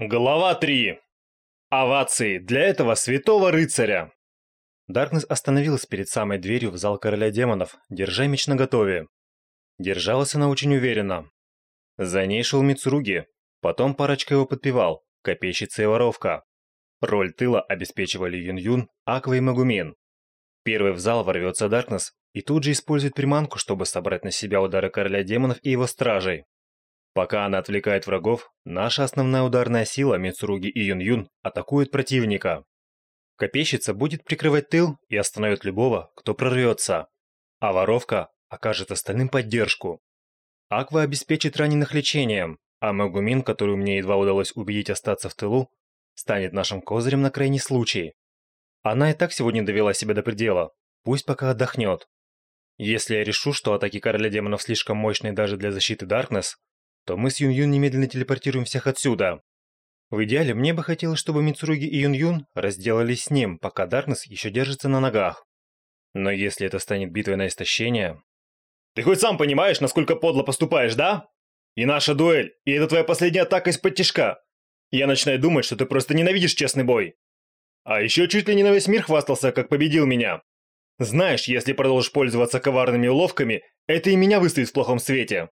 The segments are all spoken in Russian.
Глава 3. Овации для этого святого рыцаря. Даркнесс остановилась перед самой дверью в зал короля демонов, держа меч наготове. Держалась она очень уверенно. За ней шел Мицуруги, потом парочка его подпевал, копейщица и воровка. Роль тыла обеспечивали Юн-Юн, Аква и Магумин. Первый в зал ворвется Даркнесс и тут же использует приманку, чтобы собрать на себя удары короля демонов и его стражей. Пока она отвлекает врагов, наша основная ударная сила Мицуруги и Юн-Юн атакует противника. Копейщица будет прикрывать тыл и остановит любого, кто прорвется, а воровка окажет остальным поддержку. Аква обеспечит раненых лечением, а Магумин, которую мне едва удалось убедить остаться в тылу, станет нашим козырем на крайний случай. Она и так сегодня довела себя до предела, пусть пока отдохнет. Если я решу, что атаки короля демонов слишком мощные даже для защиты Даркнесс, то мы с Юн-Юн немедленно телепортируем всех отсюда. В идеале мне бы хотелось, чтобы Мицуруги и Юн-Юн разделались с ним, пока Даркнесс еще держится на ногах. Но если это станет битвой на истощение... Ты хоть сам понимаешь, насколько подло поступаешь, да? И наша дуэль, и это твоя последняя атака из-под тяжка. Я начинаю думать, что ты просто ненавидишь честный бой. А еще чуть ли не на весь мир хвастался, как победил меня. Знаешь, если продолжишь пользоваться коварными уловками, это и меня выставит в плохом свете.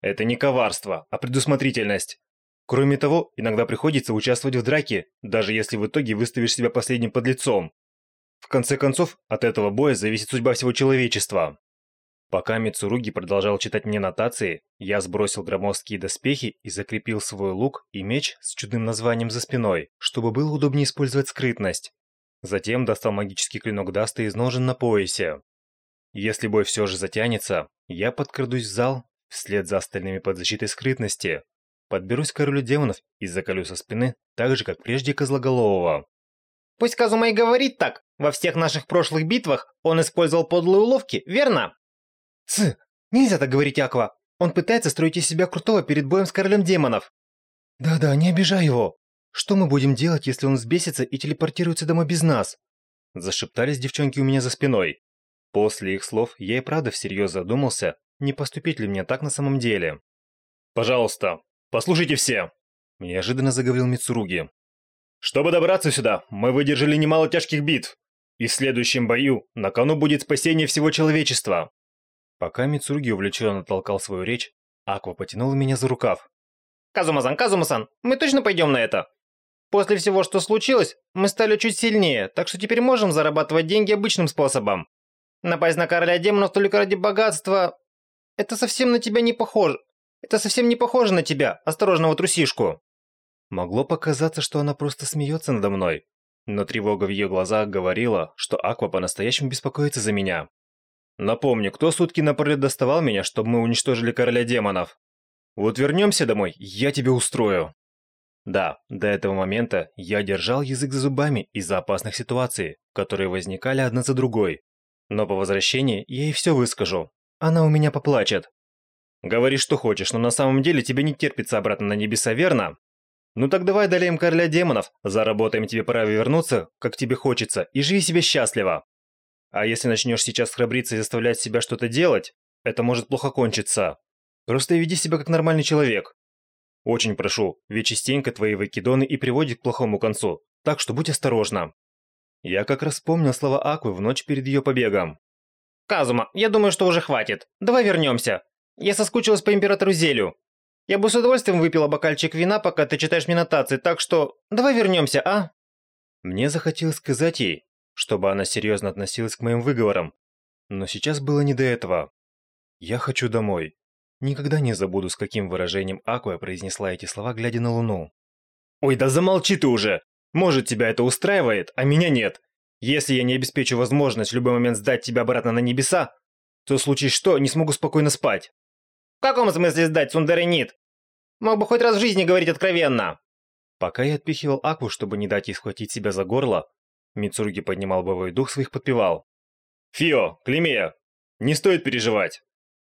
Это не коварство, а предусмотрительность. Кроме того, иногда приходится участвовать в драке, даже если в итоге выставишь себя последним подлецом. В конце концов, от этого боя зависит судьба всего человечества. Пока Мицуруги продолжал читать мне нотации, я сбросил громоздкие доспехи и закрепил свой лук и меч с чудным названием за спиной, чтобы было удобнее использовать скрытность. Затем достал магический клинок Даста из ножен на поясе. Если бой все же затянется, я подкрадусь в зал Вслед за остальными под защитой скрытности подберусь к королю демонов и заколю со спины, так же, как прежде Козлоголового. Пусть Казума и говорит так. Во всех наших прошлых битвах он использовал подлые уловки, верно? Ц, нельзя так говорить, Аква. Он пытается строить из себя крутого перед боем с королем демонов. Да-да, не обижай его. Что мы будем делать, если он взбесится и телепортируется домой без нас? Зашептались девчонки у меня за спиной. После их слов я и правда всерьез задумался, не поступить ли мне так на самом деле. «Пожалуйста, послушайте все!» Неожиданно заговорил Мицуруги. «Чтобы добраться сюда, мы выдержали немало тяжких битв, и в следующем бою на кону будет спасение всего человечества». Пока Мицуруги увлеченно толкал свою речь, Аква потянула меня за рукав. «Казума-сан, Казума-сан, мы точно пойдем на это? После всего, что случилось, мы стали чуть сильнее, так что теперь можем зарабатывать деньги обычным способом. Напасть на короля демонов только ради богатства это совсем на тебя не похоже. Это совсем не похоже на тебя, осторожного трусишку. Могло показаться, что она просто смеется надо мной. Но тревога в ее глазах говорила, что Аква по-настоящему беспокоится за меня. Напомню, кто сутки напролет доставал меня, чтобы мы уничтожили короля демонов? Вот вернемся домой, я тебе устрою. Да, до этого момента я держал язык за зубами из-за опасных ситуаций, которые возникали одна за другой. Но по возвращении я ей все выскажу, она у меня поплачет. Говори, что хочешь, но на самом деле тебе не терпится обратно на небеса, верно? Ну так давай долеем короля демонов, заработаем тебе право вернуться, как тебе хочется, и живи себе счастливо. А если начнешь сейчас храбриться и заставлять себя что-то делать, это может плохо кончиться. Просто веди себя как нормальный человек. Очень прошу, ведь частенько твои выкидоны и приводят к плохому концу, так что будь осторожна. Я как раз вспомнил слова Аквы в ночь перед ее побегом. Казума, я думаю, что уже хватит. Давай вернемся. Я соскучилась по императору Зелю. Я бы с удовольствием выпила бокальчик вина, пока ты читаешь мне нотации, так что давай вернемся, а? Мне захотелось сказать ей, чтобы она серьезно относилась к моим выговорам. Но сейчас было не до этого. Я хочу домой. Никогда не забуду, с каким выражением Акуя произнесла эти слова, глядя на Луну. «Ой, да замолчи ты уже! Может, тебя это устраивает, а меня нет. Если я не обеспечу возможность в любой момент сдать тебя обратно на небеса, то в случае что, не смогу спокойно спать. В каком смысле сдать, Сундаренит? Мог бы хоть раз в жизни говорить откровенно. Пока я отпихивал Акву, чтобы не дать ей схватить себя за горло, Мицуруги поднимал боевой дух своих подпевал. «Фио, Климея, не стоит переживать.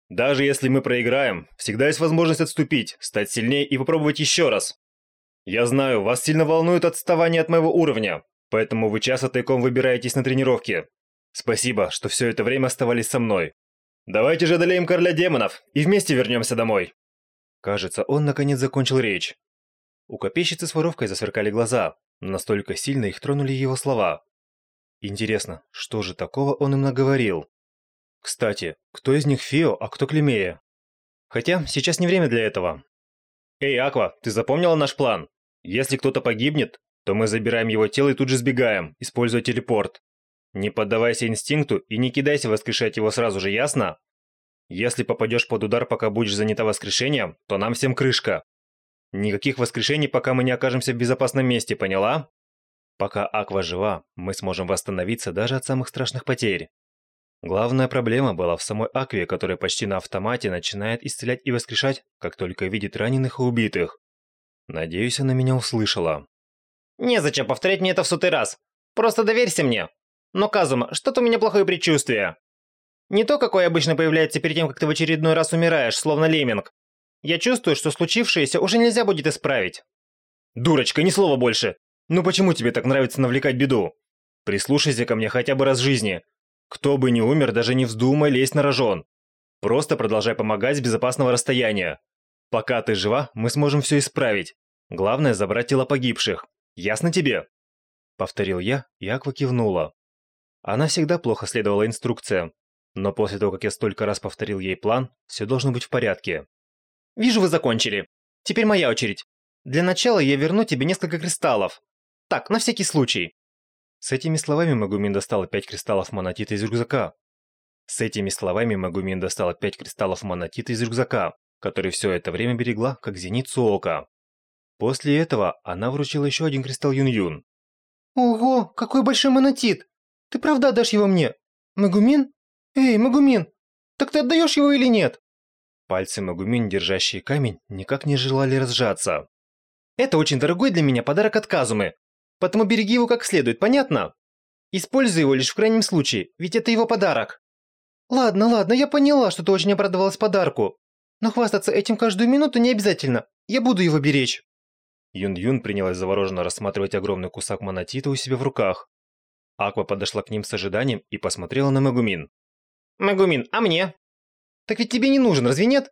Даже если мы проиграем, всегда есть возможность отступить, стать сильнее и попробовать еще раз. Я знаю, вас сильно волнует отставание от моего уровня, Поэтому вы часто тайком выбираетесь на тренировки. Спасибо, что все это время оставались со мной. Давайте же одолеем короля демонов и вместе вернемся домой. Кажется, он наконец закончил речь. У копейщицы с воровкой засверкали глаза, настолько сильно их тронули его слова. Интересно, что же такого он им наговорил? Кстати, кто из них Фио, а кто Клемея? Хотя, сейчас не время для этого. Эй, Аква, ты запомнила наш план? Если кто-то погибнет, то мы забираем его тело и тут же сбегаем, используя телепорт. Не поддавайся инстинкту и не кидайся воскрешать его сразу же, ясно? Если попадешь под удар, пока будешь занята воскрешением, то нам всем крышка. Никаких воскрешений, пока мы не окажемся в безопасном месте, поняла? Пока Аква жива, мы сможем восстановиться даже от самых страшных потерь. Главная проблема была в самой Акве, которая почти на автомате начинает исцелять и воскрешать, как только видит раненых и убитых. Надеюсь, она меня услышала. Незачем повторять мне это в сотый раз. Просто доверься мне. Но, Казума, что-то у меня плохое предчувствие. Не то, какое обычно появляется перед тем, как ты в очередной раз умираешь, словно лемминг. Я чувствую, что случившееся уже нельзя будет исправить. Дурочка, ни слова больше. Ну почему тебе так нравится навлекать беду? Прислушайся ко мне хотя бы раз в жизни. Кто бы ни умер, даже не вздумай лезть на рожон. Просто продолжай помогать с безопасного расстояния. Пока ты жива, мы сможем все исправить. Главное забрать тела погибших. Ясно тебе? Повторил я, и Аква кивнула. Она всегда плохо следовала инструкциям, но после того, как я столько раз повторил ей план, все должно быть в порядке. «Вижу, вы закончили. Теперь моя очередь. Для начала я верну тебе несколько кристаллов. Так, на всякий случай. С этими словами Магумин достала пять кристаллов монотита из рюкзака. С этими словами Магумин достала пять кристаллов монотита из рюкзака, который все это время берегла, как зеницу ока. После этого она вручила еще один кристалл Юн-Юн. «Ого, какой большой монотит! Ты правда отдашь его мне? Магумин? Эй, Магумин, так ты отдаешь его или нет?» Пальцы Магумин, держащие камень, никак не желали разжаться. «Это очень дорогой для меня подарок от Казумы. Поэтому береги его как следует, понятно? Используй его лишь в крайнем случае, ведь это его подарок. Ладно, ладно, я поняла, что ты очень обрадовалась подарку. Но хвастаться этим каждую минуту не обязательно. Я буду его беречь. Юн-Юн принялась завороженно рассматривать огромный кусок монотита у себя в руках. Аква подошла к ним с ожиданием и посмотрела на Магумин. «Магумин, а мне?» «Так ведь тебе не нужен, разве нет?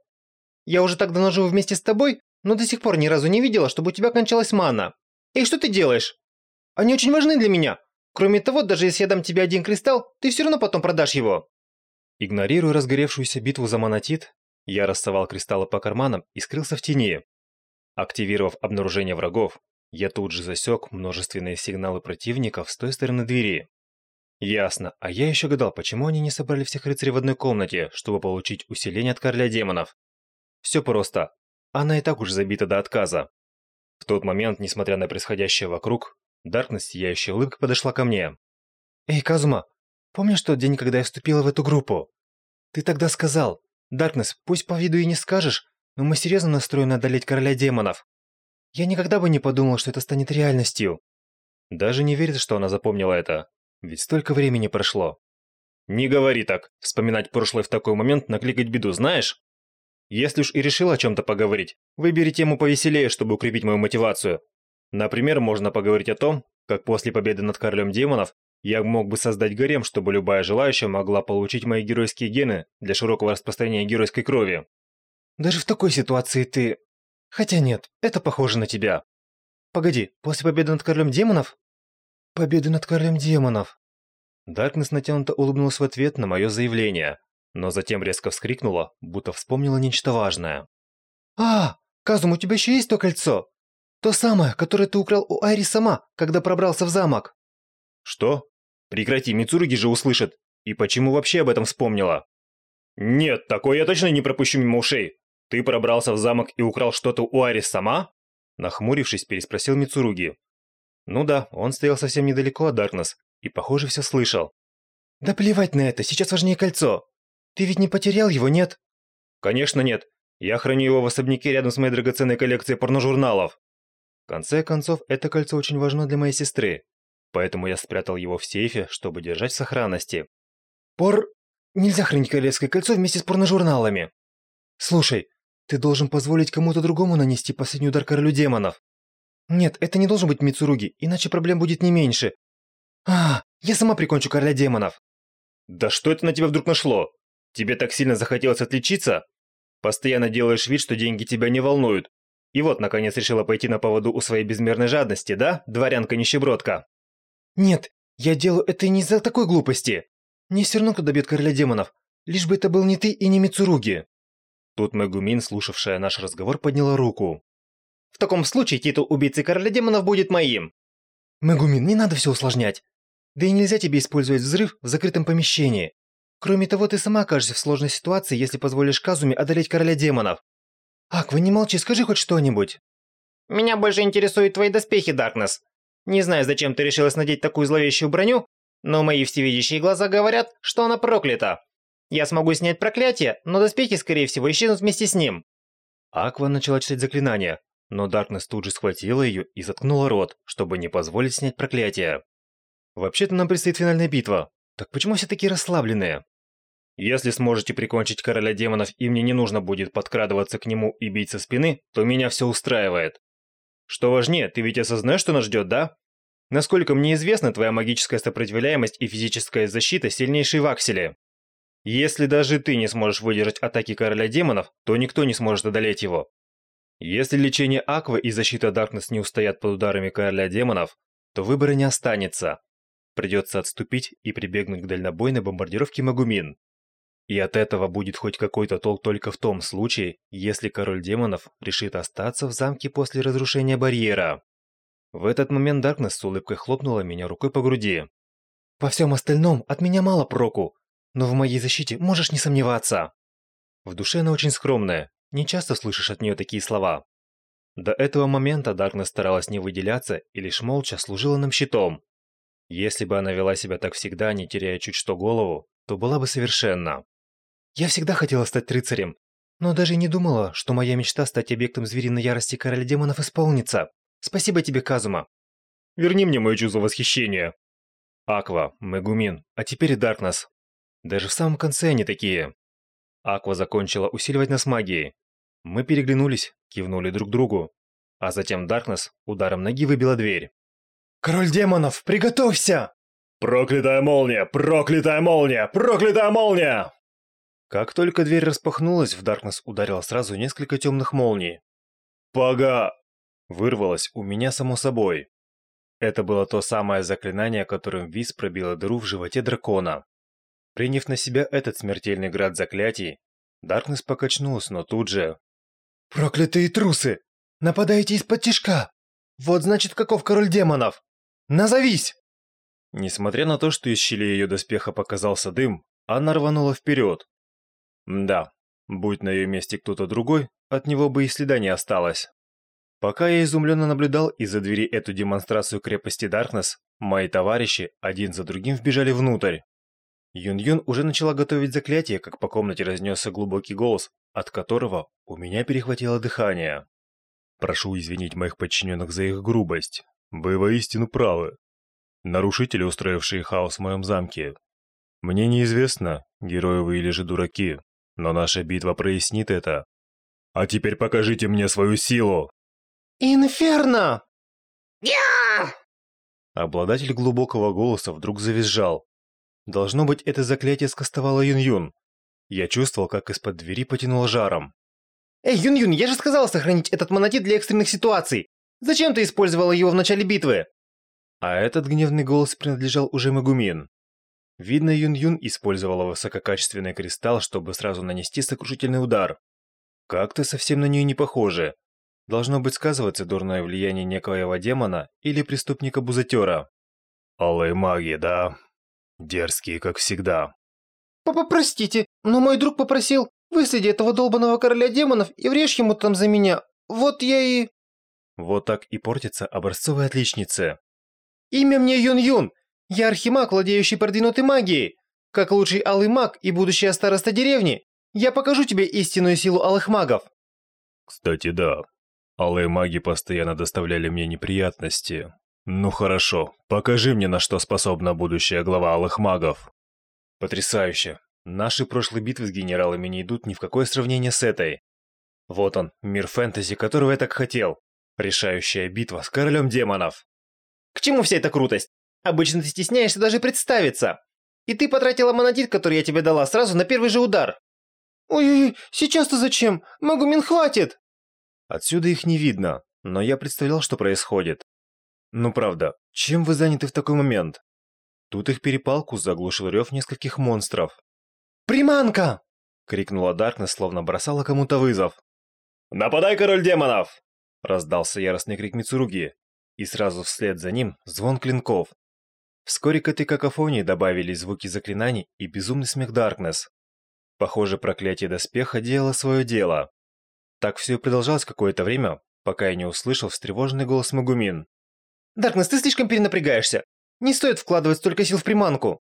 Я уже так давно живу вместе с тобой, но до сих пор ни разу не видела, чтобы у тебя кончалась мана. И что ты делаешь? Они очень важны для меня. Кроме того, даже если я дам тебе один кристалл, ты все равно потом продашь его». Игнорируя разгоревшуюся битву за монотит, я рассовал кристаллы по карманам и скрылся в тени. Активировав обнаружение врагов, я тут же засек множественные сигналы противников с той стороны двери. Ясно, а я еще гадал, почему они не собрали всех рыцарей в одной комнате, чтобы получить усиление от короля демонов. Все просто. Она и так уж забита до отказа. В тот момент, несмотря на происходящее вокруг, Даркнесс, сияющая улыбка, подошла ко мне. «Эй, Казума, помнишь тот день, когда я вступила в эту группу? Ты тогда сказал, Даркнесс, пусть по виду и не скажешь, но мы серьезно настроены одолеть короля демонов. Я никогда бы не подумал, что это станет реальностью». Даже не верится, что она запомнила это, ведь столько времени прошло. «Не говори так. Вспоминать прошлое в такой момент накликать беду, знаешь? Если уж и решил о чем-то поговорить, выбери тему повеселее, чтобы укрепить мою мотивацию. Например, можно поговорить о том, как после победы над королем демонов я мог бы создать гарем, чтобы любая желающая могла получить мои геройские гены для широкого распространения геройской крови. Даже в такой ситуации ты... Хотя нет, это похоже на тебя. Погоди, после победы над королем демонов? Победы над королем демонов. Даркнесс натянуто улыбнулась в ответ на мое заявление, но затем резко вскрикнула, будто вспомнила нечто важное. «А, Казум, у тебя еще есть то кольцо? То самое, которое ты украл у Айри сама, когда пробрался в замок». «Что? Прекрати, Мицуруги же услышит. И почему вообще об этом вспомнила?» «Нет, такое я точно не пропущу мимо ушей. Ты пробрался в замок и украл что-то у Айри сама?» Нахмурившись, переспросил Мицуруги. Ну да, он стоял совсем недалеко от Даркнесс и, похоже, все слышал. «Да плевать на это, сейчас важнее кольцо. Ты ведь не потерял его, нет?» «Конечно нет. Я храню его в особняке рядом с моей драгоценной коллекцией порножурналов». В конце концов, это кольцо очень важно для моей сестры, поэтому я спрятал его в сейфе, чтобы держать в сохранности. «Пор... Нельзя хранить королевское кольцо вместе с порножурналами. Слушай, ты должен позволить кому-то другому нанести последний удар королю демонов. Нет, это не должен быть Мицуруги, иначе проблем будет не меньше. А, я сама прикончу короля демонов. Да что это на тебя вдруг нашло? Тебе так сильно захотелось отличиться? Постоянно делаешь вид, что деньги тебя не волнуют. И вот, наконец, решила пойти на поводу у своей безмерной жадности, да, дворянка-нищебродка? Нет, я делаю это не из-за такой глупости. Мне все равно, кто добьет короля демонов. Лишь бы это был не ты и не Мицуруги. Тут Мегумин, слушавшая наш разговор, подняла руку. В таком случае титул убийцы короля демонов будет моим. Мегумин, не надо все усложнять. Да и нельзя тебе использовать взрыв в закрытом помещении. Кроме того, ты сама окажешься в сложной ситуации, если позволишь Казуме одолеть короля демонов. Аква, не молчи, скажи хоть что-нибудь. Меня больше интересуют твои доспехи, Даркнесс. Не знаю, зачем ты решилась надеть такую зловещую броню, но мои всевидящие глаза говорят, что она проклята. Я смогу снять проклятие, но доспехи, скорее всего, исчезнут вместе с ним. Аква начала читать заклинание, но Даркнесс тут же схватила ее и заткнула рот, чтобы не позволить снять проклятие. Вообще-то нам предстоит финальная битва. Так почему все такие расслабленные? Если сможете прикончить короля демонов и мне не нужно будет подкрадываться к нему и бить со спины, то меня все устраивает. Что важнее, ты ведь осознаешь, что нас ждет, да? Насколько мне известно, твоя магическая сопротивляемость и физическая защита сильнейшие в Акселе. Если даже ты не сможешь выдержать атаки короля демонов, то никто не сможет одолеть его. Если лечение Аквы и защита Даркнесс не устоят под ударами короля демонов, то выбора не останется. Придется отступить и прибегнуть к дальнобойной бомбардировке Магумин. И от этого будет хоть какой-то толк только в том случае, если король демонов решит остаться в замке после разрушения барьера. В этот момент Даркнесс с улыбкой хлопнула меня рукой по груди. «Во всем остальном от меня мало проку, но в моей защите можешь не сомневаться». В душе она очень скромная, не часто слышишь от нее такие слова. До этого момента Даркнесс старалась не выделяться и лишь молча служила нам щитом. Если бы она вела себя так всегда, не теряя чуть что голову, то была бы совершенна. «Я всегда хотела стать рыцарем, но даже не думала, что моя мечта стать объектом звериной ярости короля демонов исполнится. Спасибо тебе, Казума. Верни мне мое чувство восхищения. Аква, Мегумин, а теперь и Даркнесс. Даже в самом конце они такие. Аква закончила усиливать нас магией. Мы переглянулись, кивнули друг другу. А затем Даркнесс ударом ноги выбила дверь. «Король демонов, приготовься!» «Проклятая молния! Проклятая молния! Проклятая молния!» Как только дверь распахнулась, в Даркнесс ударило сразу несколько темных молний. «Пога!» Вырвалось у меня само собой. Это было то самое заклинание, которым Виз пробила дыру в животе дракона. Приняв на себя этот смертельный град заклятий, Даркнесс покачнулся, но тут же... «Проклятые трусы! Нападаете из-под тишка! Вот значит, каков король демонов! Назовись!» Несмотря на то, что из щели ее доспеха показался дым, она рванула вперед. Да, будь на ее месте кто-то другой, от него бы и следа не осталось. Пока я изумленно наблюдал из-за двери эту демонстрацию крепости Даркнесс, мои товарищи один за другим вбежали внутрь. Юн-Юн уже начала готовить заклятие, как по комнате разнесся глубокий голос, от которого у меня перехватило дыхание. «Прошу извинить моих подчиненных за их грубость. Вы воистину правы. Нарушители, устроившие хаос в моем замке. Мне неизвестно, герои вы или же дураки, но наша битва прояснит это. А теперь покажите мне свою силу!» «Инферно!» Я! Обладатель глубокого голоса вдруг завизжал. Должно быть, это заклятие скостовало Юн-Юн. Я чувствовал, как из-под двери потянуло жаром. Эй, Юн-Юн, я же сказал сохранить этот монотит для экстренных ситуаций. Зачем ты использовала его в начале битвы? А этот гневный голос принадлежал уже Магумин. Видно, Юн-Юн использовала высококачественный кристалл, чтобы сразу нанести сокрушительный удар. Как-то совсем на нее не похоже. Должно быть сказываться дурное влияние некоего демона или преступника-бузатера. Алые маги, да? Дерзкие, как всегда. Папа, простите, но мой друг попросил, выследи этого долбанного короля демонов и врежь ему там за меня. Вот я и... Вот так и портится образцовая отличница. Имя мне Юн-Юн. Я архимаг, владеющий продвинутой магией. Как лучший алый маг и будущая староста деревни, я покажу тебе истинную силу алых магов. Кстати, да, Алые маги постоянно доставляли мне неприятности. Ну хорошо, покажи мне, на что способна будущая глава Алых Магов. Потрясающе. Наши прошлые битвы с генералами не идут ни в какое сравнение с этой. Вот он, мир фэнтези, которого я так хотел. Решающая битва с королем демонов. К чему вся эта крутость? Обычно ты стесняешься даже представиться. И ты потратила монотит, который я тебе дала, сразу на первый же удар. Ой-ой-ой, сейчас-то зачем? Магумин хватит! Отсюда их не видно, но я представлял, что происходит. Ну правда, чем вы заняты в такой момент? Тут их перепалку заглушил рев нескольких монстров. «Приманка!» — крикнула Даркнесс, словно бросала кому-то вызов. «Нападай, король демонов!» — раздался яростный крик Мицуруги, и сразу вслед за ним звон клинков. Вскоре к этой какофонии добавились звуки заклинаний и безумный смех Даркнесс. Похоже, проклятие доспеха делало свое дело. Так все и продолжалось какое-то время, пока я не услышал встревоженный голос Магумин. «Даркнесс, ты слишком перенапрягаешься! Не стоит вкладывать столько сил в приманку!»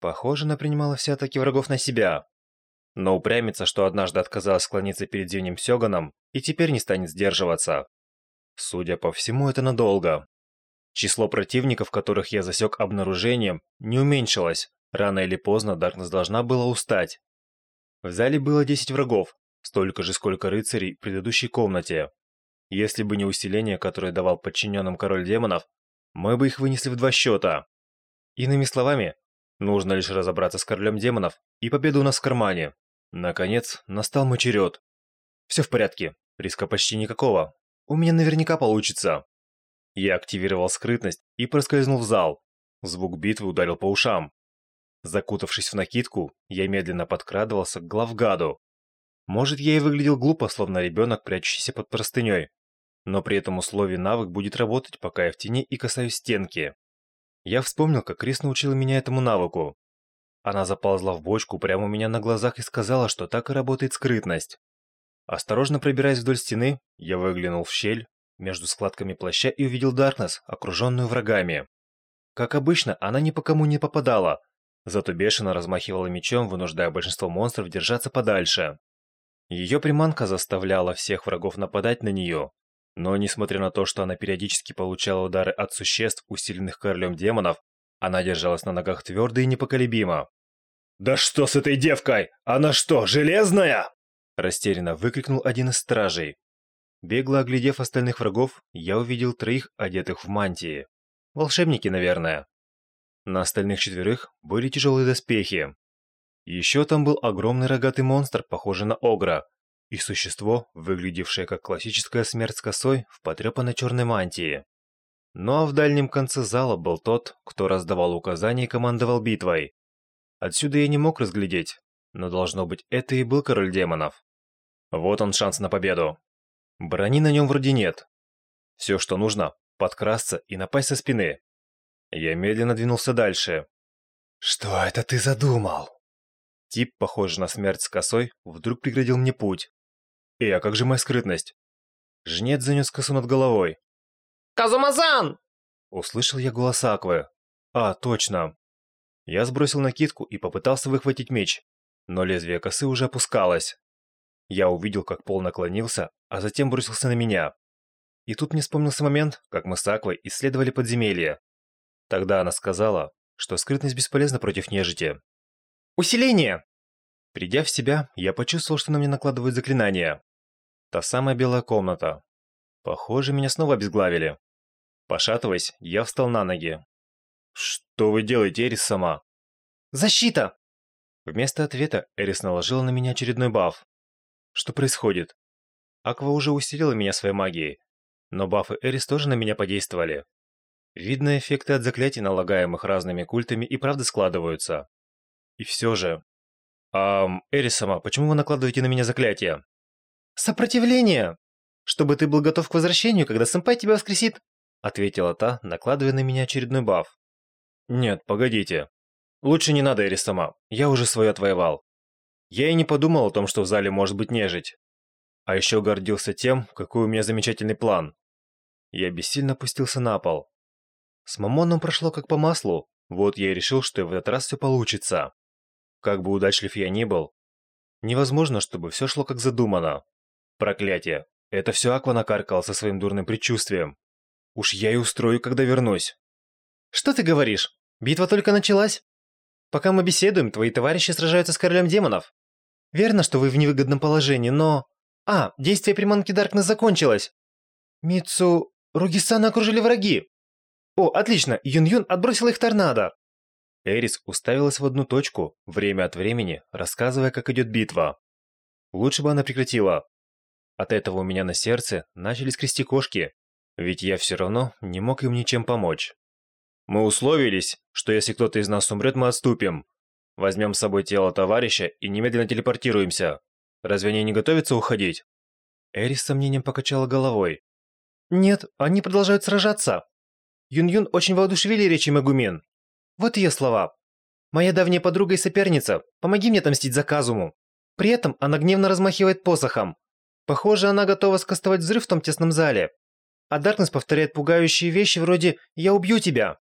Похоже, она принимала все атаки врагов на себя. Но упрямится, что однажды отказалась склониться перед Зимним Сёганом и теперь не станет сдерживаться. Судя по всему, это надолго. Число противников, которых я засек обнаружением, не уменьшилось. Рано или поздно Даркнесс должна была устать. В зале было 10 врагов, столько же, сколько рыцарей в предыдущей комнате. Если бы не усиление, которое давал подчиненным король демонов, мы бы их вынесли в два счета. Иными словами, нужно лишь разобраться с королем демонов, и победа у нас в кармане. Наконец, настал мой черед. Все в порядке, риска почти никакого. У меня наверняка получится. Я активировал скрытность и проскользнул в зал. Звук битвы ударил по ушам. Закутавшись в накидку, я медленно подкрадывался к главгаду. Может, я и выглядел глупо, словно ребенок, прячущийся под простыней. Но при этом условии навык будет работать, пока я в тени и касаюсь стенки. Я вспомнил, как Крис научила меня этому навыку. Она заползла в бочку прямо у меня на глазах и сказала, что так и работает скрытность. Осторожно пробираясь вдоль стены, я выглянул в щель между складками плаща и увидел Даркнесс, окруженную врагами. Как обычно, она ни по кому не попадала, зато бешено размахивала мечом, вынуждая большинство монстров держаться подальше. Ее приманка заставляла всех врагов нападать на нее, но несмотря на то, что она периодически получала удары от существ, усиленных королем демонов, она держалась на ногах твердо и непоколебимо. «Да что с этой девкой? Она что, железная?» Растерянно выкрикнул один из стражей. Бегло оглядев остальных врагов, я увидел троих, одетых в мантии. Волшебники, наверное. На остальных четверых были тяжелые доспехи. Еще там был огромный рогатый монстр, похожий на огра, и существо, выглядевшее как классическая смерть с косой в потрепанной черной мантии. Ну а в дальнем конце зала был тот, кто раздавал указания и командовал битвой. Отсюда я не мог разглядеть, но должно быть, это и был король демонов. Вот он шанс на победу. Брони на нем вроде нет. Все, что нужно, подкрасться и напасть со спины. Я медленно двинулся дальше. «Что это ты задумал?» Тип, похожий на смерть с косой, вдруг преградил мне путь. «Эй, а как же моя скрытность?» Жнец занес косу над головой. «Казумазан!» Услышал я голос Аквы. «А, точно!» Я сбросил накидку и попытался выхватить меч, но лезвие косы уже опускалось. Я увидел, как пол наклонился, а затем бросился на меня. И тут мне вспомнился момент, как мы с Аквой исследовали подземелье. Тогда она сказала, что скрытность бесполезна против нежити. «Усиление!» Придя в себя, я почувствовал, что на меня накладывают заклинания. Та самая белая комната. Похоже, меня снова обезглавили. Пошатываясь, я встал на ноги. «Что вы делаете, Эрис сама?» «Защита!» Вместо ответа Эрис наложила на меня очередной баф. Что происходит? Аква уже усилила меня своей магией, но бафы Эрис тоже на меня подействовали. Видно, эффекты от заклятий, налагаемых разными культами, и правда складываются. И все же... Ам, Эрис сама, почему вы накладываете на меня заклятия? «Сопротивление! Чтобы ты был готов к возвращению, когда сэмпай тебя воскресит!» Ответила та, накладывая на меня очередной баф. «Нет, погодите. Лучше не надо, Эрис сама, я уже свое отвоевал. Я и не подумал о том, что в зале может быть нежить. А еще гордился тем, какой у меня замечательный план. Я бессильно опустился на пол. С Мамоном прошло как по маслу, вот я и решил, что в этот раз все получится. Как бы удачлив я ни был, невозможно, чтобы все шло как задумано. Проклятие, это все Аква накаркал со своим дурным предчувствием. Уж я и устрою, когда вернусь. «Что ты говоришь? Битва только началась. Пока мы беседуем, твои товарищи сражаются с королем демонов. Верно, что вы в невыгодном положении, но... А, действие приманки Даркнесс закончилось. Мицу... Ругисана окружили враги. О, отлично, Юн-Юн отбросила их торнадо. Эрис уставилась в одну точку, время от времени, рассказывая, как идет битва. Лучше бы она прекратила. От этого у меня на сердце начали скрести кошки, ведь я все равно не мог им ничем помочь. Мы условились, что если кто-то из нас умрет, мы отступим. Возьмем с собой тело товарища и немедленно телепортируемся. Разве они не готовятся уходить? Эри с сомнением покачала головой. Нет, они продолжают сражаться. Юн-Юн очень воодушевили речи Магумин. Вот ее слова. Моя давняя подруга и соперница, помоги мне отомстить за Казуму. При этом она гневно размахивает посохом. Похоже, она готова скастовать взрыв в том тесном зале. А Даркнесс повторяет пугающие вещи вроде «Я убью тебя».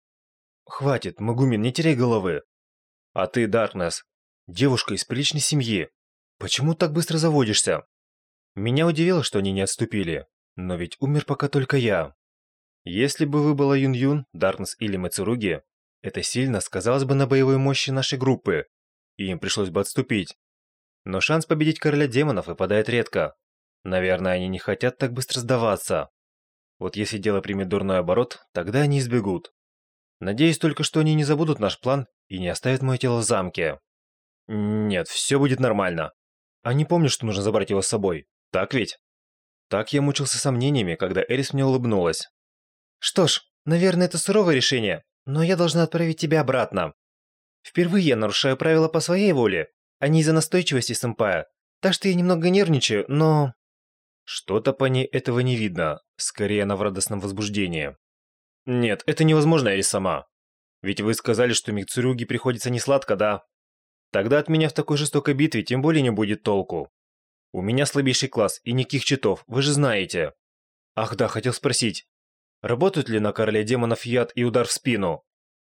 Хватит, Магумин, не теряй головы. А ты, Даркнесс, девушка из приличной семьи. Почему так быстро заводишься? Меня удивило, что они не отступили. Но ведь умер пока только я. Если бы вы была Юн-Юн, Даркнесс или Мацуруги, это сильно сказалось бы на боевой мощи нашей группы, и им пришлось бы отступить. Но шанс победить короля демонов выпадает редко. Наверное, они не хотят так быстро сдаваться. Вот если дело примет дурной оборот, тогда они избегут. Надеюсь только, что они не забудут наш план и не оставят мое тело в замке. Нет, все будет нормально. А не помню, что нужно забрать его с собой. Так ведь? Так я мучился сомнениями, когда Эрис мне улыбнулась. Что ж, наверное, это суровое решение, но я должна отправить тебя обратно. Впервые я нарушаю правила по своей воле, а не из-за настойчивости сэмпая. Так что я немного нервничаю, но... Что-то по ней этого не видно, скорее она в радостном возбуждении. Нет, это невозможно, сама. Ведь вы сказали, что Микцуруги приходится несладко, да? Тогда от меня в такой жестокой битве тем более не будет толку. У меня слабейший класс и никаких читов, вы же знаете. Ах да, хотел спросить. Работают ли на короле демонов яд и удар в спину?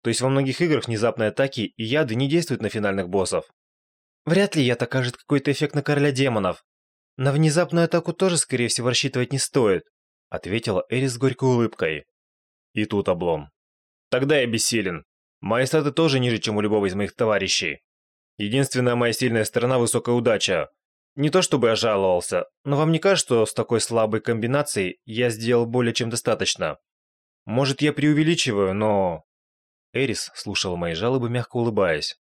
То есть во многих играх внезапные атаки и яды не действуют на финальных боссов? Вряд ли яд окажет какой-то эффект на короля демонов. На внезапную атаку тоже, скорее всего, рассчитывать не стоит, ответила Эрис с горькой улыбкой. И тут облом. Тогда я бессилен. Мои статы тоже ниже, чем у любого из моих товарищей. Единственная моя сильная сторона – высокая удача. Не то чтобы я жаловался, но вам не кажется, что с такой слабой комбинацией я сделал более чем достаточно? Может, я преувеличиваю, но... Эрис слушала мои жалобы, мягко улыбаясь.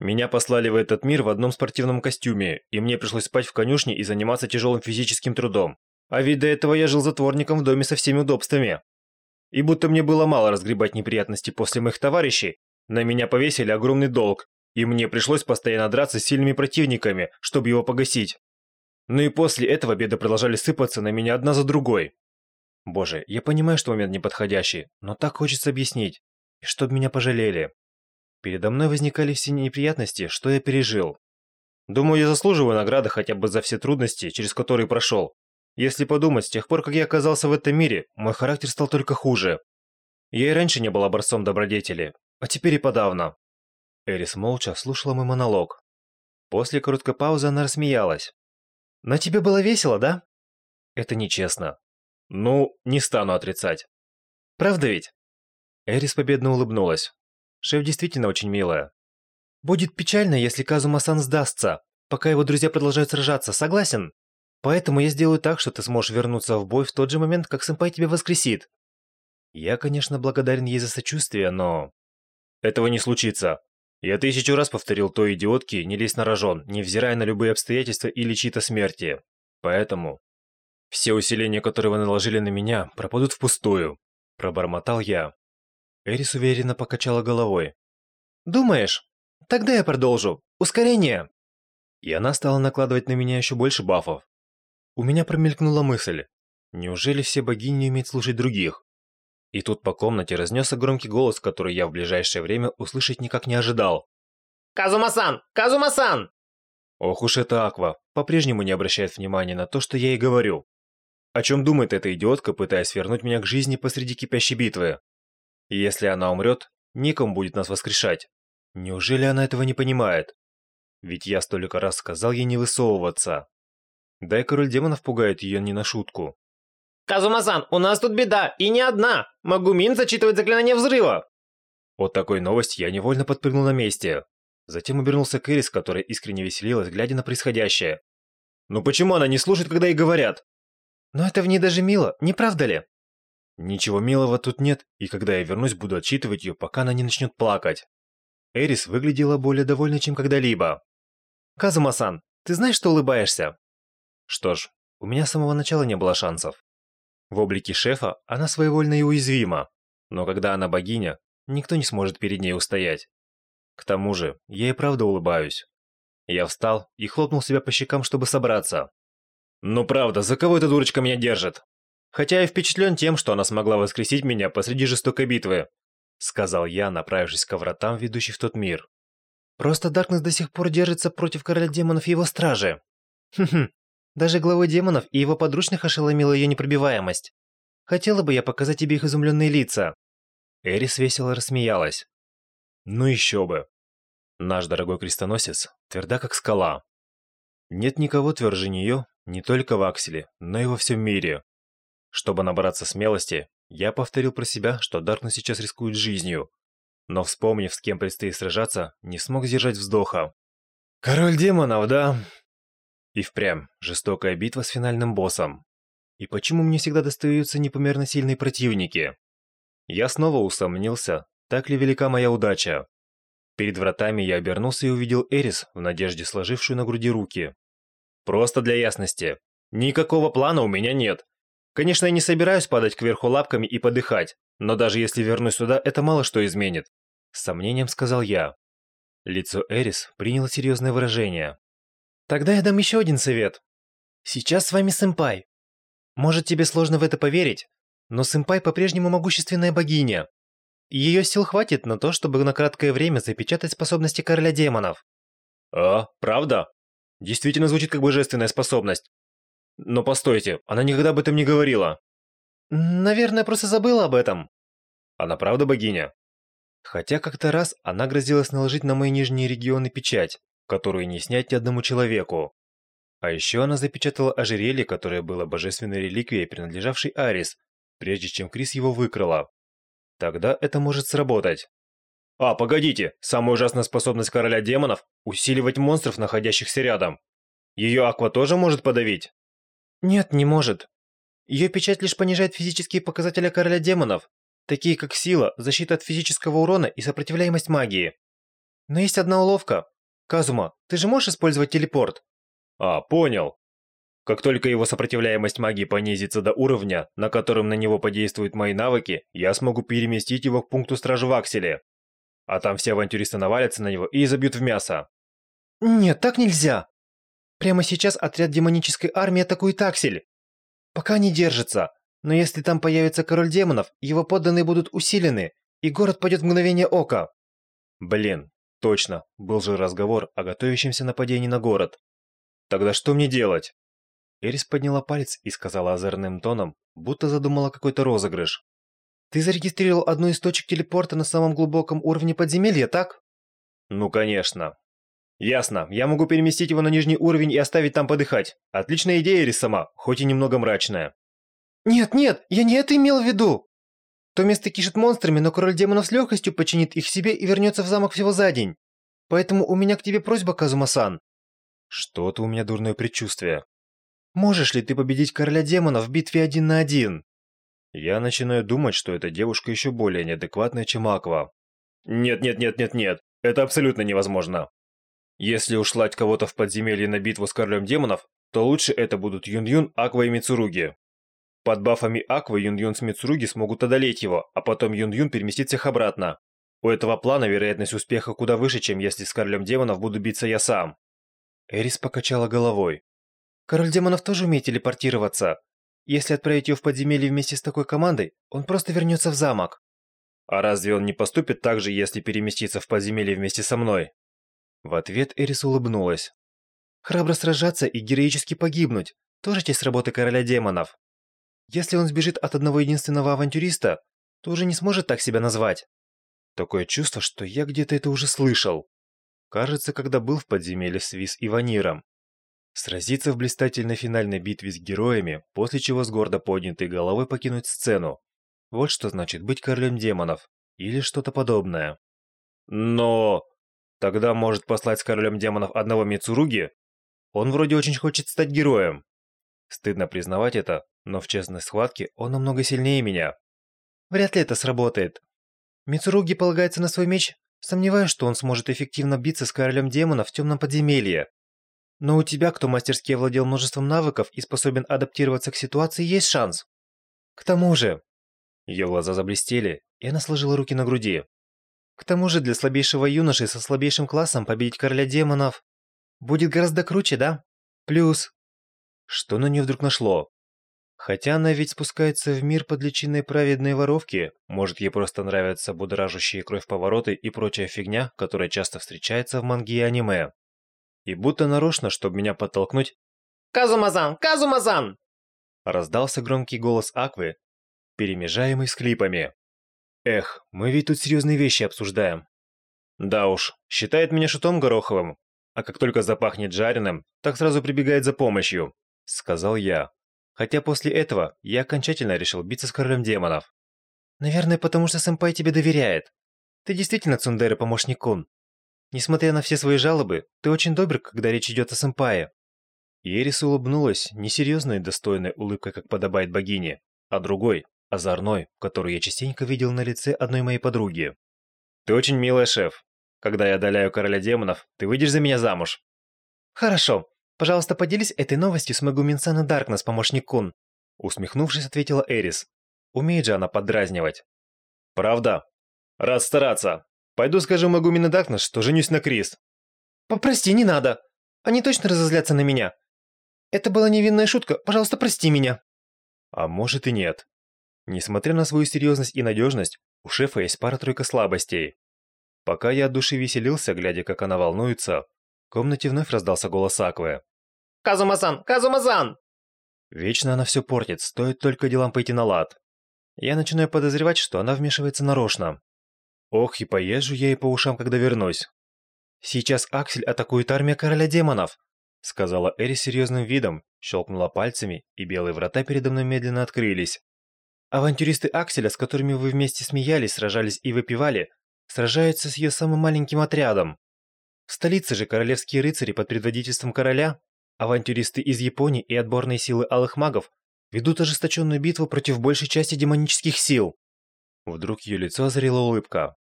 Меня послали в этот мир в одном спортивном костюме, и мне пришлось спать в конюшне и заниматься тяжелым физическим трудом. А ведь до этого я жил затворником в доме со всеми удобствами. И будто мне было мало разгребать неприятности после моих товарищей, на меня повесили огромный долг, и мне пришлось постоянно драться с сильными противниками, чтобы его погасить. Ну и после этого беды продолжали сыпаться на меня одна за другой. Боже, я понимаю, что момент неподходящий, но так хочется объяснить, и чтобы меня пожалели. Передо мной возникали все неприятности, что я пережил. Думаю, я заслуживаю награды хотя бы за все трудности, через которые прошел. Если подумать, с тех пор, как я оказался в этом мире, мой характер стал только хуже. Я и раньше не был образцом добродетели, а теперь и подавно. Эрис молча слушала мой монолог. После короткой паузы она рассмеялась. «Но тебе было весело, да?» «Это нечестно». «Ну, не стану отрицать». «Правда ведь?» Эрис победно улыбнулась. Шеф действительно очень милая. Будет печально, если Казума-сан сдастся, пока его друзья продолжают сражаться, согласен? Поэтому я сделаю так, что ты сможешь вернуться в бой в тот же момент, как сэмпай тебя воскресит. Я, конечно, благодарен ей за сочувствие, но... Этого не случится. Я тысячу раз повторил той идиотке не лезь на рожон, невзирая на любые обстоятельства или чьи-то смерти. Поэтому... Все усилия, которые вы наложили на меня, пропадут впустую. Пробормотал я. Эрис уверенно покачала головой. «Думаешь? Тогда я продолжу. Ускорение!» И она стала накладывать на меня еще больше бафов. У меня промелькнула мысль. Неужели все богини умеют слушать других? И тут по комнате разнесся громкий голос, который я в ближайшее время услышать никак не ожидал. «Казума-сан! Казума-сан!» Ох уж эта Аква, по-прежнему не обращает внимания на то, что я ей говорю. О чем думает эта идиотка, пытаясь вернуть меня к жизни посреди кипящей битвы? И если она умрет, никому будет нас воскрешать. Неужели она этого не понимает? Ведь я столько раз сказал ей не высовываться. Да и король демонов пугает ее не на шутку. «Казума-сан, у нас тут беда, и не одна! Магумин зачитывает заклинание взрыва!» От такой новости я невольно подпрыгнул на месте. Затем обернулся к Эрис, которая искренне веселилась, глядя на происходящее. «Ну почему она не слушает, когда ей говорят?» «Но это в ней даже мило, не правда ли?» Ничего милого тут нет, и когда я вернусь, буду отчитывать ее, пока она не начнет плакать. Эрис выглядела более довольной, чем когда-либо. «Казума-сан, ты знаешь, что улыбаешься?» Что ж, у меня с самого начала не было шансов. В облике шефа она своевольна и уязвима, но когда она богиня, никто не сможет перед ней устоять. К тому же, я и правда улыбаюсь. Я встал и хлопнул себя по щекам, чтобы собраться. Ну правда, за кого эта дурочка меня держит? Хотя я впечатлен тем, что она смогла воскресить меня посреди жестокой битвы, сказал я, направившись к вратам, ведущих в тот мир. Просто Даркнесс до сих пор держится против короля демонов и его стражи. Хм-хм. Даже главы демонов и его подручных ошеломила ее непробиваемость. Хотела бы я показать тебе их изумленные лица. Эрис весело рассмеялась. Ну еще бы. Наш дорогой крестоносец тверда как скала. Нет никого тверже нее, не только в Акселе, но и во всем мире. Чтобы набраться смелости, я повторил про себя, что Даркнесс сейчас рискует жизнью. Но вспомнив, с кем предстоит сражаться, не смог сдержать вздоха. «Король демонов, да?» И впрямь, жестокая битва с финальным боссом. И почему мне всегда достаются непомерно сильные противники? Я снова усомнился, так ли велика моя удача. Перед вратами я обернулся и увидел Эрис в надежде сложившую на груди руки. Просто для ясности. Никакого плана у меня нет. Конечно, я не собираюсь падать кверху лапками и подыхать, но даже если вернусь сюда, это мало что изменит. С сомнением сказал я. Лицо Эрис приняло серьезное выражение. Тогда я дам еще один совет. Сейчас с вами сэмпай. Может, тебе сложно в это поверить, но сэмпай по-прежнему могущественная богиня. Ее сил хватит на то, чтобы на краткое время запечатать способности короля демонов. А, правда? Действительно звучит как божественная способность. Но постойте, она никогда об этом не говорила. Наверное, просто забыла об этом. Она правда богиня? Хотя как-то раз она грозилась наложить на мои нижние регионы печать, которую не снять ни одному человеку. А еще она запечатала ожерелье, которое было божественной реликвией, принадлежавшей Арис, прежде чем Крис его выкрала. Тогда это может сработать. А, погодите, самая ужасная способность короля демонов – усиливать монстров, находящихся рядом. Ее Аква тоже может подавить? Нет, не может. Ее печать лишь понижает физические показатели короля демонов, такие как сила, защита от физического урона и сопротивляемость магии. Но есть одна уловка. Казума, ты же можешь использовать телепорт? А, понял. Как только его сопротивляемость магии понизится до уровня, на котором на него подействуют мои навыки, я смогу переместить его к пункту стражи в Акселе. А там все авантюристы навалятся на него и забьют в мясо. Нет, так нельзя. Прямо сейчас отряд демонической армии атакует Аксель. Пока не держится, но если там появится король демонов, его подданные будут усилены, и город пойдет в мгновение ока. Блин, точно, был же разговор о готовящемся нападении на город. Тогда что мне делать? Эрис подняла палец и сказала озорным тоном, будто задумала какой-то розыгрыш. «Ты зарегистрировал одну из точек телепорта на самом глубоком уровне подземелья, так?» «Ну, конечно». «Ясно. Я могу переместить его на нижний уровень и оставить там подыхать. Отличная идея, Эрис сама, хоть и немного мрачная». «Нет, нет, я не это имел в виду!» То место кишит монстрами, но король демонов с легкостью починит их себе и вернется в замок всего за день. Поэтому у меня к тебе просьба, Казума-сан. Что-то у меня дурное предчувствие. Можешь ли ты победить короля демонов в битве один на один? Я начинаю думать, что эта девушка еще более неадекватная, чем Аква. Нет-нет-нет-нет-нет, это абсолютно невозможно. Если уж слать кого-то в подземелье на битву с королем демонов, то лучше это будут Юн-Юн, Аква и Мицуруги. Под бафами Аквы Юн-Юн с Мицуруги смогут одолеть его, а потом Юн-Юн переместит их обратно. У этого плана вероятность успеха куда выше, чем если с королем демонов буду биться я сам. Эрис покачала головой. Король демонов тоже умеет телепортироваться. Если отправить ее в подземелье вместе с такой командой, он просто вернется в замок. А разве он не поступит так же, если переместиться в подземелье вместе со мной? В ответ Эрис улыбнулась. Храбро сражаться и героически погибнуть – тоже часть работы короля демонов. Если он сбежит от одного единственного авантюриста, то уже не сможет так себя назвать. Такое чувство, что я где-то это уже слышал. Кажется, когда был в подземелье с Виз и Ваниром. Сразиться в блистательной финальной битве с героями, после чего с гордо поднятой головой покинуть сцену. Вот что значит быть королем демонов. Или что-то подобное. Но... Тогда может послать с королем демонов одного Мицуруги? Он вроде очень хочет стать героем. Стыдно признавать это, но в честной схватке он намного сильнее меня. Вряд ли это сработает. Мицуруги полагается на свой меч. Сомневаюсь, что он сможет эффективно биться с королем демонов в темном подземелье. Но у тебя, кто мастерски овладел множеством навыков и способен адаптироваться к ситуации, есть шанс. К тому же... Ее глаза заблестели, и она сложила руки на груди. К тому же для слабейшего юноши со слабейшим классом победить короля демонов будет гораздо круче, да? Плюс... Что на нее вдруг нашло? Хотя она ведь спускается в мир под личиной праведной воровки, может ей просто нравятся будоражащие кровь повороты и прочая фигня, которая часто встречается в манге и аниме. И будто нарочно, чтобы меня подтолкнуть... «Казумазан! Казумазан!» Раздался громкий голос Аквы, перемежаемый с клипами. Эх, мы ведь тут серьезные вещи обсуждаем. Да уж, считает меня шутом гороховым, а как только запахнет жареным, так сразу прибегает за помощью, сказал я. Хотя после этого я окончательно решил биться с королем демонов. Наверное, потому что сэмпай тебе доверяет. Ты действительно цундеры помощник Кун. Несмотря на все свои жалобы, ты очень добр, когда речь идет о сэмпае. Ерис улыбнулась несерьезной достойной улыбкой, как подобает богине, а другой, озорной, которую я частенько видел на лице одной моей подруги. «Ты очень милая, шеф. Когда я одоляю короля демонов, ты выйдешь за меня замуж». «Хорошо. Пожалуйста, поделись этой новостью с Магуминсан и Даркнесс, помощник Кун». Усмехнувшись, ответила Эрис. Умеет же она поддразнивать. «Правда? Рад стараться. Пойду скажу Магумин и Даркнесс, что женюсь на Крис». «Попрости, не надо. Они точно разозлятся на меня. Это была невинная шутка, пожалуйста, прости меня». А может и нет. Несмотря на свою серьезность и надежность, у шефа есть пара-тройка слабостей. Пока я от души веселился, глядя, как она волнуется, комнате вновь раздался голос Аквы. «Казумасан! Казумасан!» Вечно она все портит, стоит только делам пойти на лад. Я начинаю подозревать, что она вмешивается нарочно. Ох, и поезжу я ей по ушам, когда вернусь. Сейчас Аксель атакует армия короля демонов, сказала Эри серьезным видом, щелкнула пальцами, и белые врата передо мной медленно открылись. Авантюристы Акселя, с которыми вы вместе смеялись, сражались и выпивали, сражаются с ее самым маленьким отрядом. В столице же королевские рыцари под предводительством короля, авантюристы из Японии и отборные силы алых магов ведут ожесточенную битву против большей части демонических сил. Вдруг ее лицо озарила улыбка.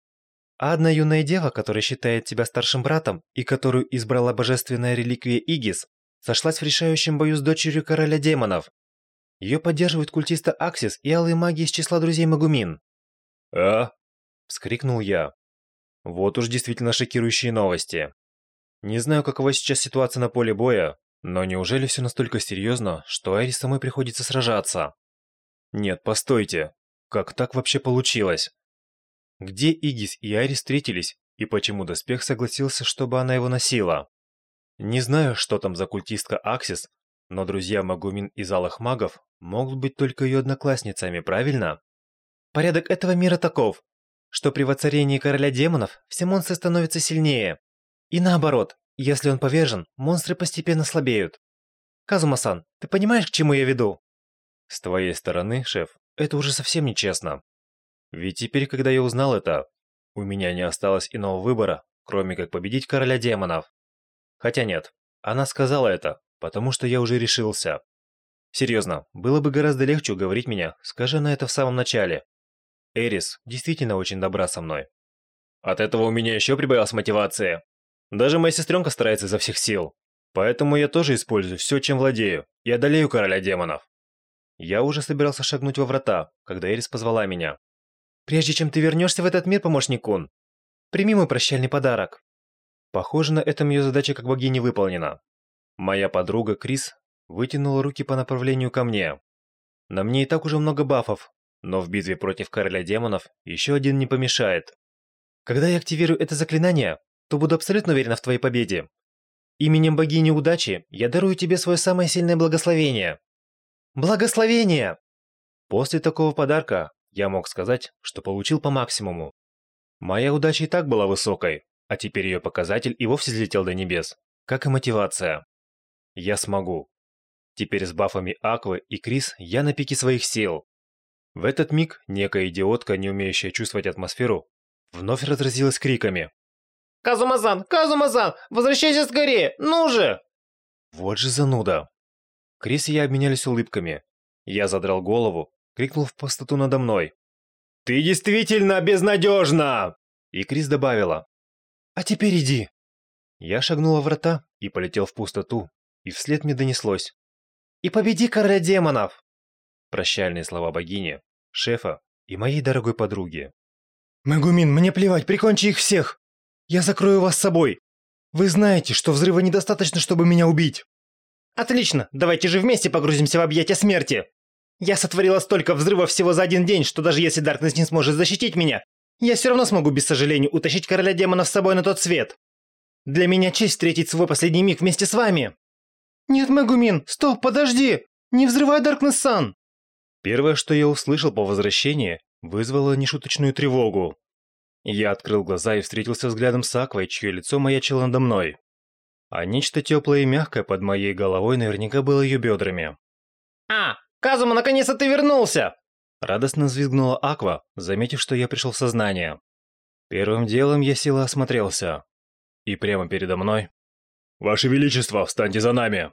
А одна юная дева, которая считает тебя старшим братом и которую избрала божественная реликвия Игис, сошлась в решающем бою с дочерью короля демонов. Ее поддерживают культиста Аксис и алые маги из числа друзей Магумин. «А?» – вскрикнул я. Вот уж действительно шокирующие новости. Не знаю, какова сейчас ситуация на поле боя, но неужели все настолько серьезно, что Айри самой приходится сражаться? Нет, постойте. Как так вообще получилось? Где Игис и Айри встретились, и почему Доспех согласился, чтобы она его носила? Не знаю, что там за культистка Аксис, но друзья Магумин из Алых Магов могут быть только ее одноклассницами, правильно? Порядок этого мира таков, что при воцарении короля демонов все монстры становятся сильнее. И наоборот, если он повержен, монстры постепенно слабеют. Казума-сан, ты понимаешь, к чему я веду? С твоей стороны, шеф, это уже совсем нечестно. Ведь теперь, когда я узнал это, у меня не осталось иного выбора, кроме как победить короля демонов. Хотя нет, она сказала это, потому что я уже решился. Серьезно, было бы гораздо легче уговорить меня, скажи на это в самом начале. Эрис действительно очень добра со мной. От этого у меня еще прибавилась мотивация. Даже моя сестренка старается изо всех сил. Поэтому я тоже использую все, чем владею, и одолею короля демонов. Я уже собирался шагнуть во врата, когда Эрис позвала меня. «Прежде чем ты вернешься в этот мир, помощник Кун, прими мой прощальный подарок». Похоже, на этом ее задача как богини выполнена. Моя подруга Крис вытянула руки по направлению ко мне. На мне и так уже много бафов, но в битве против короля демонов еще один не помешает. Когда я активирую это заклинание, то буду абсолютно уверена в твоей победе. Именем богини удачи я дарую тебе свое самое сильное благословение. Благословение! После такого подарка я мог сказать, что получил по максимуму. Моя удача и так была высокой, а теперь ее показатель и вовсе взлетел до небес, как и мотивация. Я смогу. Теперь с бафами Аквы и Крис я на пике своих сил. В этот миг некая идиотка, не умеющая чувствовать атмосферу, вновь разразилась криками. «Казумазан! Казумазан! Возвращайся скорее! Ну же!» Вот же зануда. Крис и я обменялись улыбками. Я задрал голову, крикнул в пустоту надо мной. «Ты действительно безнадежна!» И Крис добавила. «А теперь иди!» Я шагнул в врата и полетел в пустоту, и вслед мне донеслось. «И победи короля демонов!» Прощальные слова богини, шефа и моей дорогой подруги. «Мегумин, мне плевать, прикончи их всех! Я закрою вас с собой! Вы знаете, что взрыва недостаточно, чтобы меня убить!» «Отлично! Давайте же вместе погрузимся в объятия смерти!» «Я сотворила столько взрывов всего за один день, что даже если Даркнесс не сможет защитить меня, я все равно смогу без сожаления утащить короля демонов с собой на тот свет. Для меня честь встретить свой последний миг вместе с вами!» «Нет, Мегумин, стоп, подожди! Не взрывай Даркнесс-сан!» Первое, что я услышал по возвращении, вызвало нешуточную тревогу. Я открыл глаза и встретился взглядом с Аквой, чье лицо маячило надо мной. А нечто теплое и мягкое под моей головой наверняка было ее бедрами. «А, Казума, наконец-то ты вернулся!» Радостно взвизгнула Аква, заметив, что я пришел в сознание. Первым делом я села осмотрелся. И прямо передо мной... «Ваше Величество, встаньте за нами!»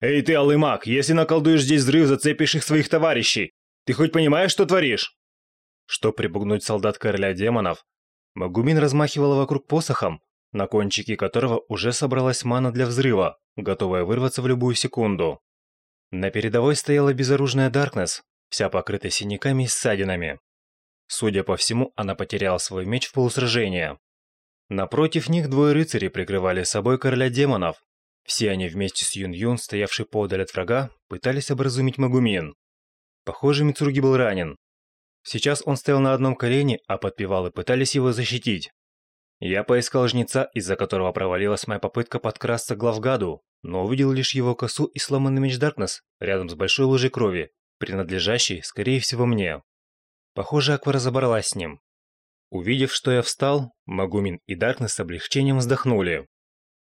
«Эй ты, алый маг, если наколдуешь здесь взрыв, зацепишь их своих товарищей. Ты хоть понимаешь, что творишь?» Чтоб припугнуть солдат короля демонов, Магумин размахивала вокруг посохом, на кончике которого уже собралась мана для взрыва, готовая вырваться в любую секунду. На передовой стояла безоружная Даркнесс, вся покрытая синяками и ссадинами. Судя по всему, она потеряла свой меч в полусражении. Напротив них двое рыцарей прикрывали собой короля демонов, все они вместе с Юн-Юн, стоявший подаль от врага, пытались образумить Магумин. Похоже, Мицуруги был ранен. Сейчас он стоял на одном колене, а подпевалы пытались его защитить. Я поискал жнеца, из-за которого провалилась моя попытка подкрасться к главгаду, но увидел лишь его косу и сломанный меч Даркнесс рядом с большой лужей крови, принадлежащей, скорее всего, мне. Похоже, Аква разобралась с ним. Увидев, что я встал, Магумин и Даркнесс с облегчением вздохнули.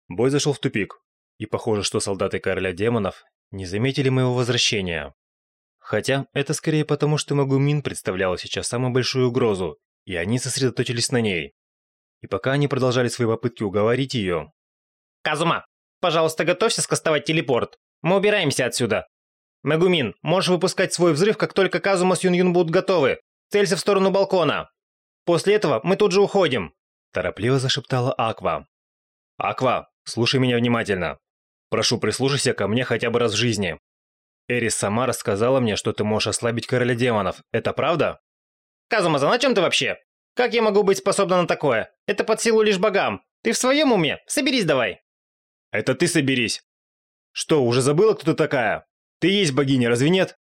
Бой зашел в тупик и похоже, что солдаты короля демонов не заметили моего возвращения. Хотя это скорее потому, что Магумин представляла сейчас самую большую угрозу, и они сосредоточились на ней. И пока они продолжали свои попытки уговорить ее... «Казума, пожалуйста, готовься скастовать телепорт. Мы убираемся отсюда. Магумин, можешь выпускать свой взрыв, как только Казума с Юн-Юн будут готовы. Целься в сторону балкона. После этого мы тут же уходим», – торопливо зашептала Аква. «Аква, слушай меня внимательно. Прошу, прислушайся ко мне хотя бы раз в жизни. Эрис сама рассказала мне, что ты можешь ослабить короля демонов. Это правда? Казумаза, на чем ты вообще? Как я могу быть способна на такое? Это под силу лишь богам. Ты в своем уме? Соберись давай. Это ты соберись. Что, уже забыла, кто ты такая? Ты есть богиня, разве нет?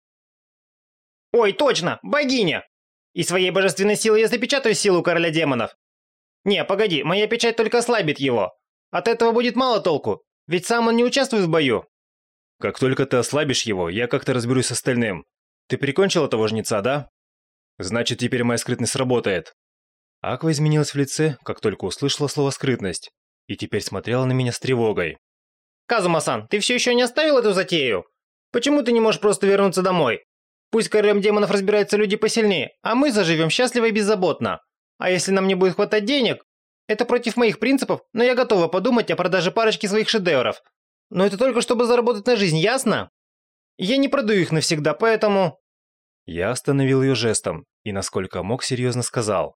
Ой, точно, богиня! И своей божественной силой я запечатаю силу короля демонов. Не, погоди, моя печать только ослабит его. От этого будет мало толку. Ведь сам он не участвует в бою. Как только ты ослабишь его, я как-то разберусь с остальным. Ты прикончил этого жнеца, да? Значит, теперь моя скрытность работает. Аква изменилась в лице, как только услышала слово «скрытность», и теперь смотрела на меня с тревогой. «Казума-сан, ты все еще не оставил эту затею? Почему ты не можешь просто вернуться домой? Пусть королем демонов разбираются люди посильнее, а мы заживем счастливо и беззаботно. А если нам не будет хватать денег, это против моих принципов, но я готова подумать о продаже парочки своих шедевров. Но это только чтобы заработать на жизнь, ясно? Я не продаю их навсегда, поэтому...» Я остановил ее жестом и, насколько мог, серьезно сказал.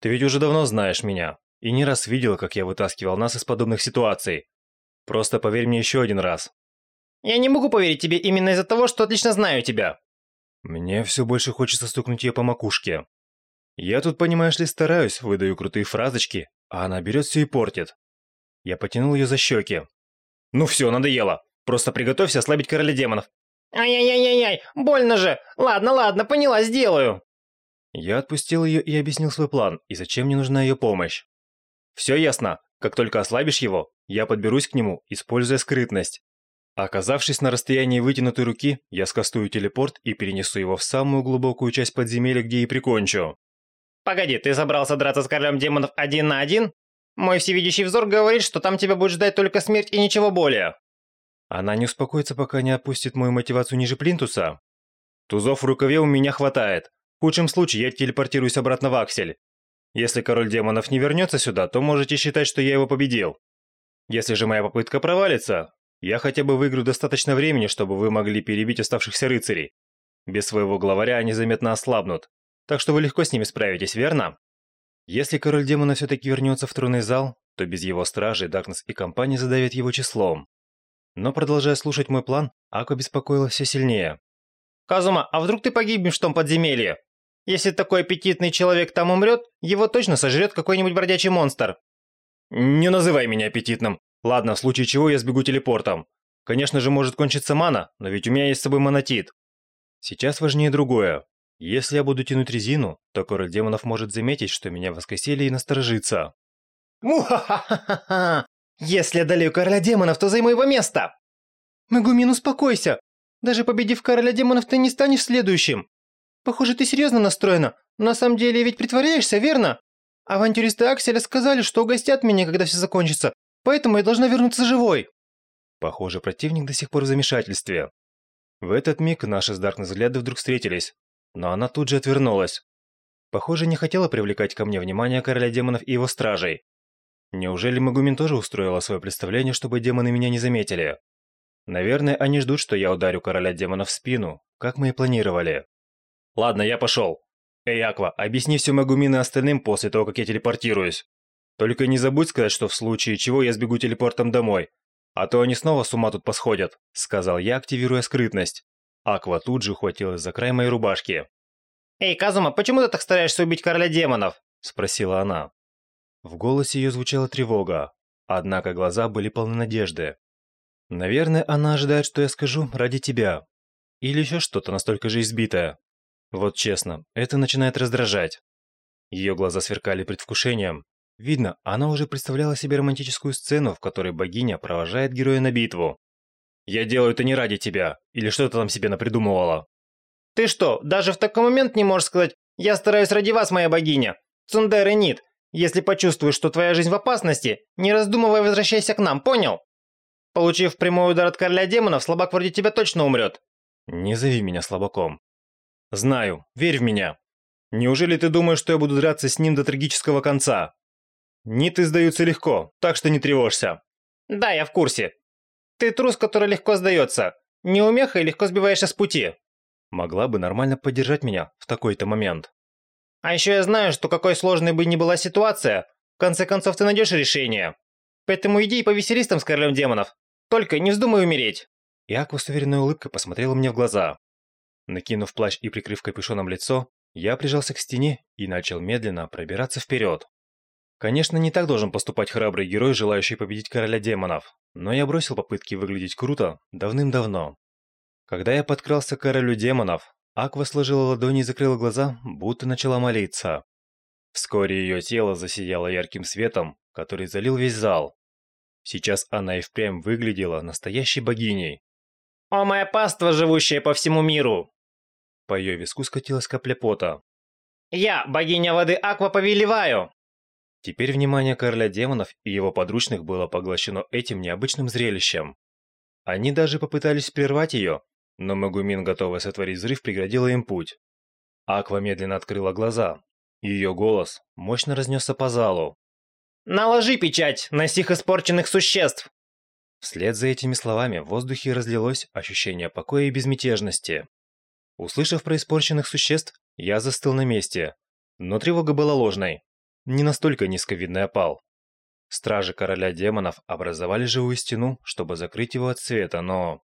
«Ты ведь уже давно знаешь меня и не раз видел, как я вытаскивал нас из подобных ситуаций. Просто поверь мне еще один раз». «Я не могу поверить тебе именно из-за того, что отлично знаю тебя». Мне все больше хочется стукнуть ее по макушке. Я тут, понимаешь ли, стараюсь, выдаю крутые фразочки, а она берет все и портит. Я потянул ее за щеки. «Ну все, надоело. Просто приготовься ослабить короля демонов». «Ай-яй-яй-яй, больно же. Ладно, ладно, поняла, сделаю». Я отпустил ее и объяснил свой план, и зачем мне нужна ее помощь. Все ясно. Как только ослабишь его, я подберусь к нему, используя скрытность. Оказавшись на расстоянии вытянутой руки, я скастую телепорт и перенесу его в самую глубокую часть подземелья, где и прикончу. Погоди, ты собрался драться с королем демонов один на один? Мой всевидящий взор говорит, что там тебя будет ждать только смерть и ничего более. Она не успокоится, пока не опустит мою мотивацию ниже плинтуса. Тузов в рукаве у меня хватает. В худшем случае я телепортируюсь обратно в Аксель. Если король демонов не вернется сюда, то можете считать, что я его победил. Если же моя попытка провалится, я хотя бы выиграю достаточно времени, чтобы вы могли перебить оставшихся рыцарей. Без своего главаря они заметно ослабнут. Так что вы легко с ними справитесь, верно? Если король демона все-таки вернется в тронный зал, то без его стражей Даркнесс и компания задавят его числом. Но продолжая слушать мой план, Ако беспокоила все сильнее. «Казума, а вдруг ты погибнешь в том подземелье? Если такой аппетитный человек там умрет, его точно сожрет какой-нибудь бродячий монстр». «Не называй меня аппетитным. Ладно, в случае чего я сбегу телепортом. Конечно же, может кончиться мана, но ведь у меня есть с собой монотит. Сейчас важнее другое. Если я буду тянуть резину, то король демонов может заметить, что меня воскресили и насторожиться. Муха-ха-ха-ха! Если одолею короля демонов, то займу его место! Магумин, успокойся! Даже победив короля демонов, ты не станешь следующим. Похоже, ты серьезно настроена. На самом деле ведь притворяешься, верно? Авантюристы Акселя сказали, что угостят меня, когда все закончится, поэтому я должна вернуться живой. Похоже, противник до сих пор в замешательстве. В этот миг наши с Даркнесс взгляды вдруг встретились, но она тут же отвернулась. Похоже, не хотела привлекать ко мне внимание короля демонов и его стражей. Неужели Магумин тоже устроила свое представление, чтобы демоны меня не заметили? Наверное, они ждут, что я ударю короля демонов в спину, как мы и планировали. Ладно, я пошел. Эй, Аква, объясни все Магумин и остальным после того, как я телепортируюсь. Только не забудь сказать, что в случае чего я сбегу телепортом домой, а то они снова с ума тут посходят», — сказал я, активируя скрытность. Аква тут же ухватилась за край моей рубашки. «Эй, Казума, почему ты так стараешься убить короля демонов?» — спросила она. В голосе ее звучала тревога, однако глаза были полны надежды. Наверное, она ожидает, что я скажу ради тебя. Или еще что-то настолько же избитое. Вот честно, это начинает раздражать. Ее глаза сверкали предвкушением, Видно, она уже представляла себе романтическую сцену, в которой богиня провожает героя на битву. «Я делаю это не ради тебя, или что ты там себе напридумывала?» «Ты что, даже в такой момент не можешь сказать «Я стараюсь ради вас, моя богиня»? Цундер Нит, если почувствуешь, что твоя жизнь в опасности, не раздумывай возвращайся к нам, понял? Получив прямой удар от короля демонов, слабак вроде тебя точно умрет». «Не зови меня слабаком». «Знаю, верь в меня. Неужели ты думаешь, что я буду драться с ним до трагического конца?» Ниты сдаются легко, так что не тревожься. Да, я в курсе. Ты трус, который легко сдается. Неумеха и легко сбиваешься с пути. Могла бы нормально поддержать меня в такой-то момент. А еще я знаю, что какой сложной бы ни была ситуация, в конце концов ты найдешь решение. Поэтому иди и повеселись там с королем демонов. Только не вздумай умереть. Аква с уверенной улыбкой посмотрела мне в глаза. Накинув плащ и прикрыв капюшоном лицо, я прижался к стене и начал медленно пробираться вперед. Конечно, не так должен поступать храбрый герой, желающий победить короля демонов, но я бросил попытки выглядеть круто давным-давно. Когда я подкрался к королю демонов, Аква сложила ладони и закрыла глаза, будто начала молиться. Вскоре ее тело засияло ярким светом, который залил весь зал. Сейчас она и впрямь выглядела настоящей богиней. «О, моя паства, живущая по всему миру!» По ее виску скатилась капля пота. «Я, богиня воды Аква, повелеваю!» Теперь внимание короля демонов и его подручных было поглощено этим необычным зрелищем. Они даже попытались прервать ее, но Магумин, готовый сотворить взрыв, преградила им путь. Аква медленно открыла глаза. Ее голос мощно разнесся по залу. «Наложи печать на сих испорченных существ!» Вслед за этими словами в воздухе разлилось ощущение покоя и безмятежности. Услышав про испорченных существ, я застыл на месте, но тревога была ложной не настолько низковидный опал. Стражи короля демонов образовали живую стену, чтобы закрыть его от света, но...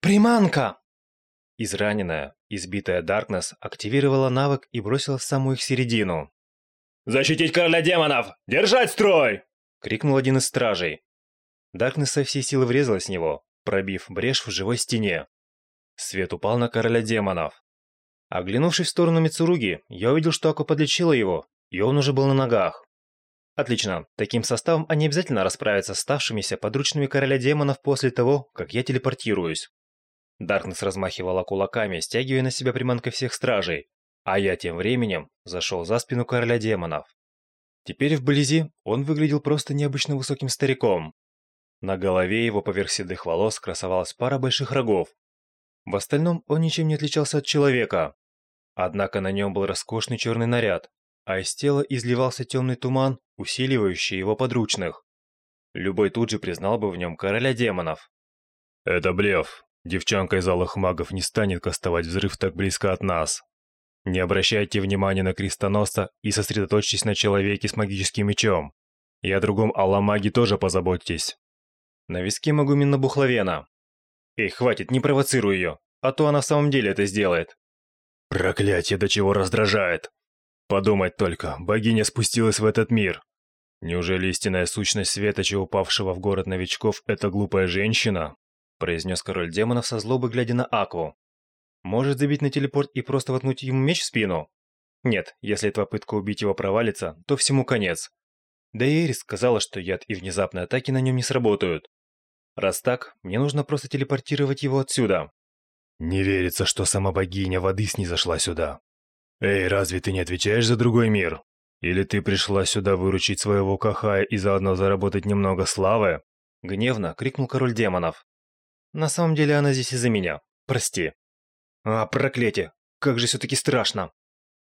«Приманка!» Израненная, избитая Даркнесс активировала навык и бросила в самую их середину. «Защитить короля демонов! Держать строй!» — крикнул один из стражей. Даркнесс со всей силы врезалась в него, пробив брешь в живой стене. Свет упал на короля демонов. Оглянувшись в сторону Мицуруги, я увидел, что Ако подлечила его и он уже был на ногах. Отлично, таким составом они обязательно расправятся с ставшимися подручными короля демонов после того, как я телепортируюсь. Даркнесс размахивала кулаками, стягивая на себя приманкой всех стражей, а я тем временем зашел за спину короля демонов. Теперь вблизи он выглядел просто необычно высоким стариком. На голове его поверх седых волос красовалась пара больших рогов. В остальном он ничем не отличался от человека. Однако на нем был роскошный черный наряд, а из тела изливался темный туман, усиливающий его подручных. Любой тут же признал бы в нем короля демонов. «Это блеф. Девчонка из алых магов не станет кастовать взрыв так близко от нас. Не обращайте внимания на крестоносца и сосредоточьтесь на человеке с магическим мечом. И о другом Алламаге тоже позаботьтесь. На виске Магумин набухла вена. Эй, хватит, не провоцируй ее, а то она в самом деле это сделает. Проклятие, до чего раздражает. Подумать только, богиня спустилась в этот мир. Неужели истинная сущность Светоча, упавшего в город новичков, это глупая женщина? произнес король демонов со злобой, глядя на Акву. Может забить на телепорт и просто воткнуть ему меч в спину? Нет, если эта попытка убить его провалится, то всему конец. Да и Эрис сказала, что яд и внезапные атаки на нем не сработают. Раз так, мне нужно просто телепортировать его отсюда. Не верится, что сама богиня воды снизошла сюда. Эй, разве ты не отвечаешь за другой мир? Или ты пришла сюда выручить своего Кахая и заодно заработать немного славы? Гневно крикнул король демонов. На самом деле она здесь из-за меня. Прости. А, проклятие! Как же все-таки страшно!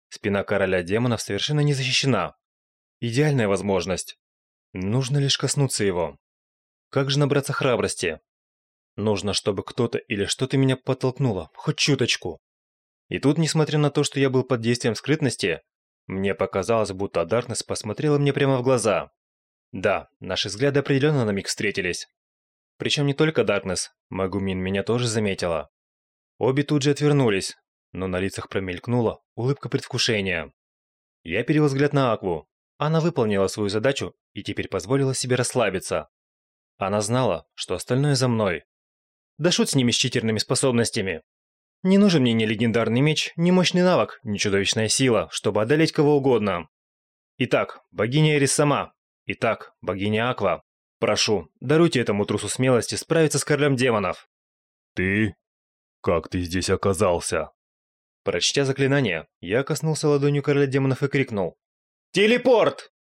Спина короля демонов совершенно не защищена. Идеальная возможность. Нужно лишь коснуться его. Как же набраться храбрости? Нужно, чтобы кто-то или что-то меня подтолкнуло, хоть чуточку. И тут, несмотря на то, что я был под действием скрытности, мне показалось, будто Даркнесс посмотрела мне прямо в глаза. Да, наши взгляды определенно на миг встретились. Причем не только Даркнесс, Магумин меня тоже заметила. Обе тут же отвернулись, но на лицах промелькнула улыбка предвкушения. Я перевел взгляд на Акву. Она выполнила свою задачу и теперь позволила себе расслабиться. Она знала, что остальное за мной. Да шут с ними с читерными способностями. Не нужен мне ни легендарный меч, ни мощный навык, ни чудовищная сила, чтобы одолеть кого угодно. Итак, богиня Эрис сама. Итак, богиня Аква. Прошу, даруйте этому трусу смелости справиться с королем демонов. Ты? Как ты здесь оказался? Прочтя заклинание, я коснулся ладонью короля демонов и крикнул. «Телепорт!»